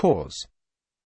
cause.